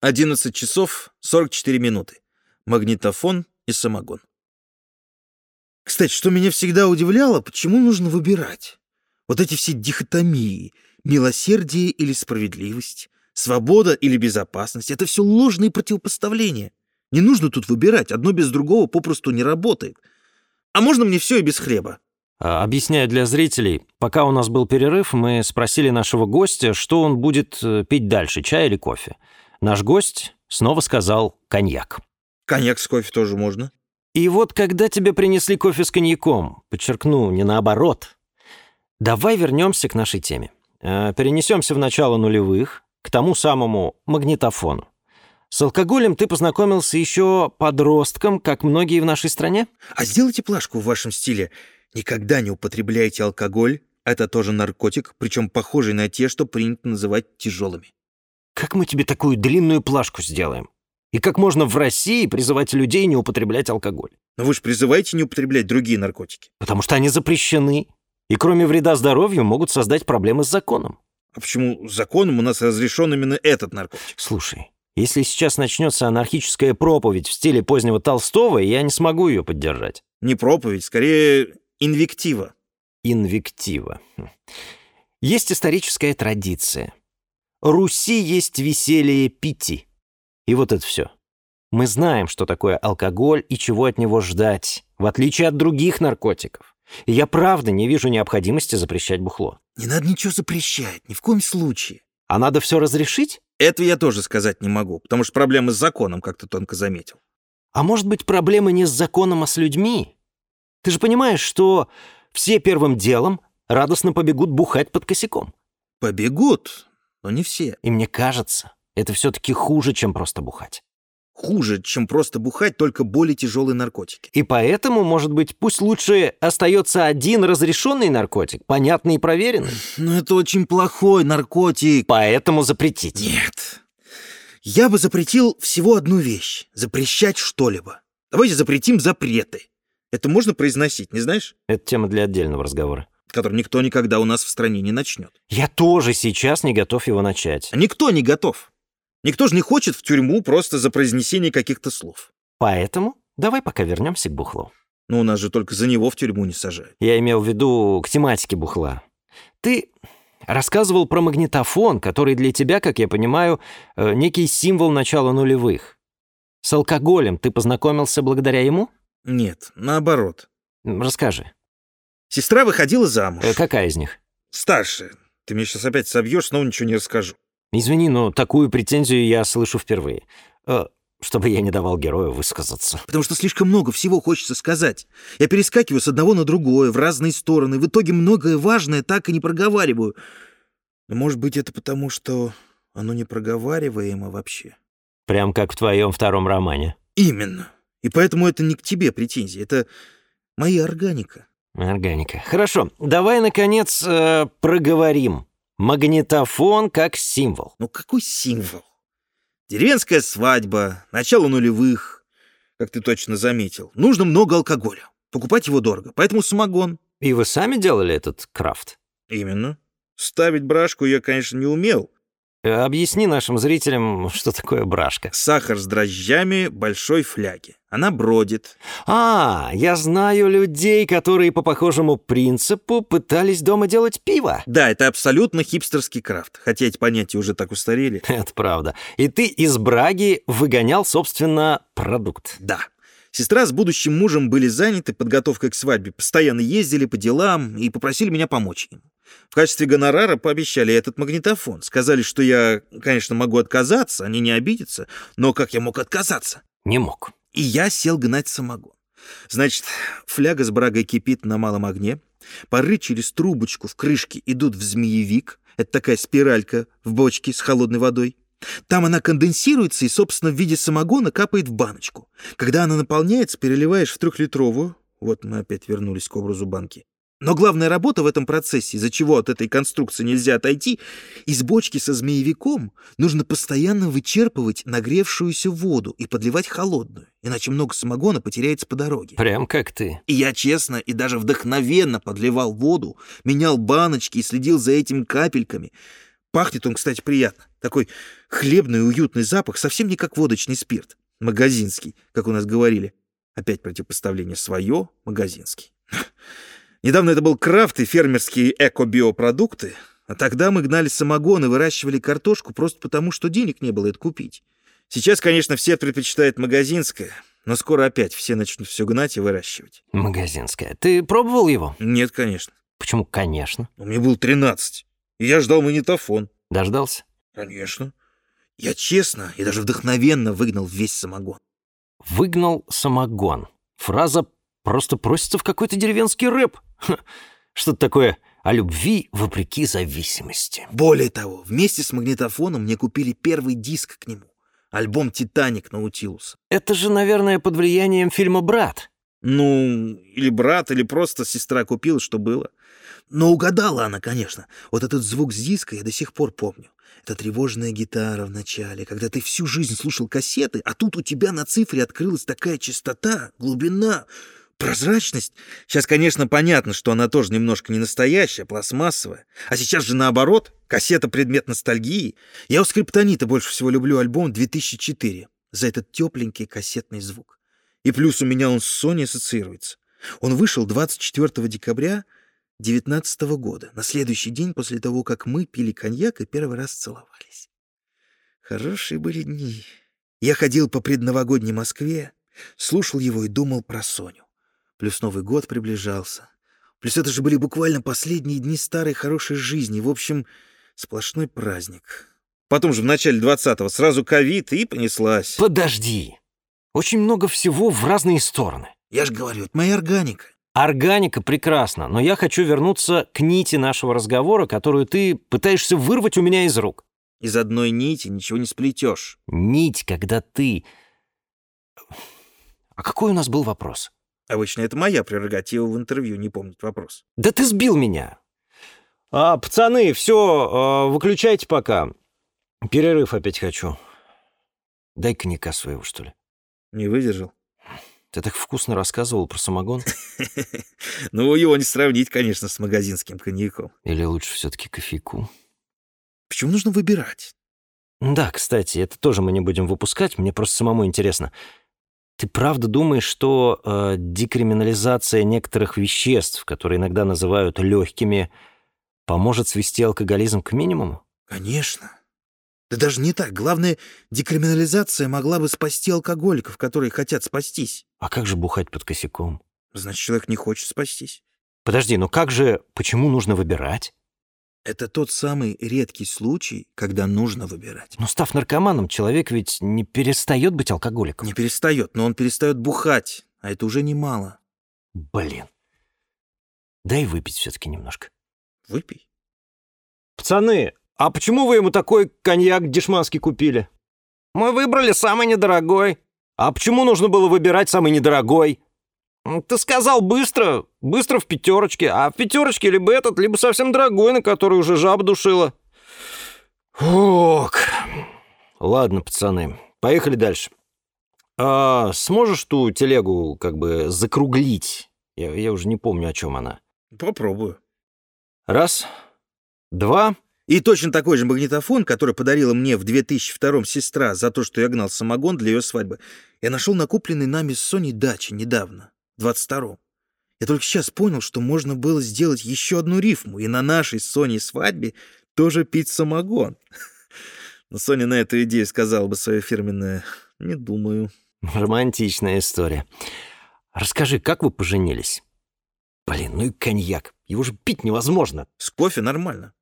11 часов 44 минуты. Магнитофон и самогон. Кстати, что меня всегда удивляло, почему нужно выбирать? Вот эти все дихотомии, милосердие или справедливость, свобода или безопасность — это все ложные противопоставления. Не нужно тут выбирать, одно без другого попросту не работает. А можно мне все и без хлеба? А, Объясняю для зрителей. Пока у нас был перерыв, мы спросили нашего гостя, что он будет э, пить дальше, чай или кофе. Наш гость снова сказал коньяк. Коньяк с кофе тоже можно. И вот когда тебе принесли кофе с коньяком, подчеркну, не наоборот, давай вернемся к нашей теме. Э, Перенесемся в начало нулевых, к тому самому магнитофону. С алкоголем ты познакомился еще подростком, как многие в нашей стране? А сделайте плашку в вашем стиле. Никогда не употребляйте алкоголь. Это тоже наркотик, причем похожий на те, что принято называть тяжелыми. Как мы тебе такую длинную плашку сделаем? И как можно в России призывать людей не употреблять алкоголь? Но вы же призываете не употреблять другие наркотики. Потому что они запрещены. И кроме вреда здоровью могут создать проблемы с законом. А почему законом у нас разрешен именно этот наркотик? Слушай, если сейчас начнется анархическая проповедь в стиле позднего Толстого, я не смогу ее поддержать. Не проповедь, скорее инвектива. Инвектива. Хм. Есть историческая традиция. Руси есть веселье пяти. И вот это все. Мы знаем, что такое алкоголь и чего от него ждать, в отличие от других наркотиков. И я правда не вижу необходимости запрещать бухло. Не надо ничего запрещать, ни в коем случае. А надо все разрешить? Этого я тоже сказать не могу, потому что проблемы с законом, как ты тонко заметил. А может быть, проблема не с законом, а с людьми? Ты же понимаешь, что все первым делом радостно побегут бухать под косяком. Побегут, но не все. И мне кажется, это все-таки хуже, чем просто бухать. Хуже, чем просто бухать, только более тяжелые наркотики. И поэтому, может быть, пусть лучше остается один разрешенный наркотик, понятный и проверенный. Но это очень плохой наркотик. Поэтому запретить. Нет. Я бы запретил всего одну вещь. Запрещать что-либо. Давайте запретим запреты. Это можно произносить, не знаешь? Это тема для отдельного разговора. Который никто никогда у нас в стране не начнет. Я тоже сейчас не готов его начать. Никто не готов. Никто же не хочет в тюрьму просто за произнесение каких-то слов. Поэтому давай пока вернемся к бухлу. Но у нас же только за него в тюрьму не сажают. Я имел в виду к тематике бухла. Ты рассказывал про магнитофон, который для тебя, как я понимаю, э, некий символ начала нулевых. С алкоголем ты познакомился благодаря ему? Нет, наоборот. Расскажи. Сестра выходила замуж. Э, Какая из них? Старшая. Ты меня сейчас опять собьешь, снова ничего не расскажу. Извини, но такую претензию я слышу впервые. Э, Чтобы я не давал герою высказаться. Потому что слишком много всего хочется сказать. Я перескакиваю с одного на другое, в разные стороны. В итоге многое важное так и не проговариваю. Но, может быть, это потому, что оно не проговариваемо вообще. Прям как в твоем втором романе. Именно. И поэтому это не к тебе претензии. Это моя органика. Органика. Хорошо, давай, наконец, э, проговорим. Магнитофон как символ. Ну какой символ? Деревенская свадьба, начало нулевых, как ты точно заметил. Нужно много алкоголя. Покупать его дорого, поэтому самогон. И вы сами делали этот крафт? Именно. Ставить брашку я, конечно, не умел. Э, Объясни нашим зрителям, что такое брашка. Сахар с дрожжами большой фляги. Она бродит. А, я знаю людей, которые по похожему принципу пытались дома делать пиво. Да, это абсолютно хипстерский крафт, хотя эти понятия уже так устарели. Это правда. И ты из браги выгонял, собственно, продукт. Да. Сестра с будущим мужем были заняты подготовкой к свадьбе, постоянно ездили по делам и попросили меня помочь им. В качестве гонорара пообещали этот магнитофон. Сказали, что я, конечно, могу отказаться, они не обидятся, но как я мог отказаться? Не мог. И я сел гнать самогон. Значит, фляга с брагой кипит на малом огне, пары через трубочку в крышке идут в змеевик, это такая спиралька в бочке с холодной водой. Там она конденсируется и, собственно, в виде самогона капает в баночку. Когда она наполняется, переливаешь в трехлитровую. Вот мы опять вернулись к образу банки. Но главная работа в этом процессе, из-за чего от этой конструкции нельзя отойти, из бочки со змеевиком нужно постоянно вычерпывать нагревшуюся воду и подливать холодную, иначе много самогона потеряется по дороге. Прям как ты. И я честно и даже вдохновенно подливал воду, менял баночки и следил за этим капельками. Пахнет он, кстати, приятно. Такой хлебный уютный запах, совсем не как водочный спирт. Магазинский, как у нас говорили. Опять противопоставление свое, магазинский. Недавно это был крафт и фермерские эко-биопродукты, а тогда мы гнали самогон и выращивали картошку просто потому, что денег не было это купить. Сейчас, конечно, все предпочитают магазинское, но скоро опять все начнут все гнать и выращивать. Магазинское. Ты пробовал его? Нет, конечно. Почему конечно? У меня был 13, и я ждал магнитофон. Дождался? Конечно. Я честно и даже вдохновенно выгнал весь самогон. Выгнал самогон. Фраза просто просится в какой-то деревенский рэп. Что-то такое о любви вопреки зависимости. Более того, вместе с магнитофоном мне купили первый диск к нему. Альбом «Титаник» Наутилуса. Это же, наверное, под влиянием фильма «Брат». Ну, или брат, или просто сестра купила, что было. Но угадала она, конечно. Вот этот звук с диска я до сих пор помню. Это тревожная гитара в начале, когда ты всю жизнь слушал кассеты, а тут у тебя на цифре открылась такая чистота, глубина, прозрачность. Сейчас, конечно, понятно, что она тоже немножко не настоящая, пластмассовая. А сейчас же наоборот, кассета — предмет ностальгии. Я у Скриптонита больше всего люблю альбом 2004 за этот тепленький кассетный звук. И плюс у меня он с Sony ассоциируется. Он вышел 24 декабря 19 года, на следующий день после того, как мы пили коньяк и первый раз целовались. Хорошие были дни. Я ходил по предновогодней Москве, слушал его и думал про Соню. Плюс Новый год приближался. Плюс это же были буквально последние дни старой хорошей жизни. В общем, сплошной праздник. Потом же в начале 20-го сразу ковид и понеслась. Подожди. Очень много всего в разные стороны. Я же говорю, это моя органика. Органика прекрасна, но я хочу вернуться к нити нашего разговора, которую ты пытаешься вырвать у меня из рук. Из одной нити ничего не сплетешь. Нить, когда ты... А какой у нас был вопрос? Обычно это моя прерогатива в интервью, не помнить вопрос. Да ты сбил меня. А, пацаны, все, выключайте пока. Перерыв опять хочу. Дай коньяка своего, что ли. Не выдержал? Ты так вкусно рассказывал про самогон. Ну, его не сравнить, конечно, с магазинским коньяком. Или лучше все-таки кофейку. Почему нужно выбирать? Да, кстати, это тоже мы не будем выпускать, мне просто самому интересно. Ты правда думаешь, что э, декриминализация некоторых веществ, которые иногда называют легкими, поможет свести алкоголизм к минимуму? Конечно. Да даже не так. Главное, декриминализация могла бы спасти алкоголиков, которые хотят спастись. А как же бухать под косяком? Значит, человек не хочет спастись. Подожди, но как же, почему нужно выбирать? Это тот самый редкий случай, когда нужно выбирать. Но став наркоманом, человек ведь не перестает быть алкоголиком. Не перестает, но он перестает бухать, а это уже немало. Блин. Дай выпить все-таки немножко. Выпей. Пацаны, а почему вы ему такой коньяк дешманский купили? Мы выбрали самый недорогой. А почему нужно было выбирать самый недорогой? Ты сказал быстро, быстро в пятерочке, а в пятерочке либо этот, либо совсем дорогой, на который уже жаба душила. Ок. Ладно, пацаны, поехали дальше. А сможешь ту телегу как бы закруглить? Я, я уже не помню, о чем она. Попробую. Раз, два. И точно такой же магнитофон, который подарила мне в 2002 сестра за то, что я гнал самогон для ее свадьбы, я нашел на купленной нами с Соней даче недавно, 22-м. Я только сейчас понял, что можно было сделать еще одну рифму, и на нашей с Соней свадьбе тоже пить самогон. Но Соня на эту идею сказала бы свое фирменное «не думаю». Романтичная история. Расскажи, как вы поженились? Блин, ну и коньяк. Его же пить невозможно. С кофе нормально.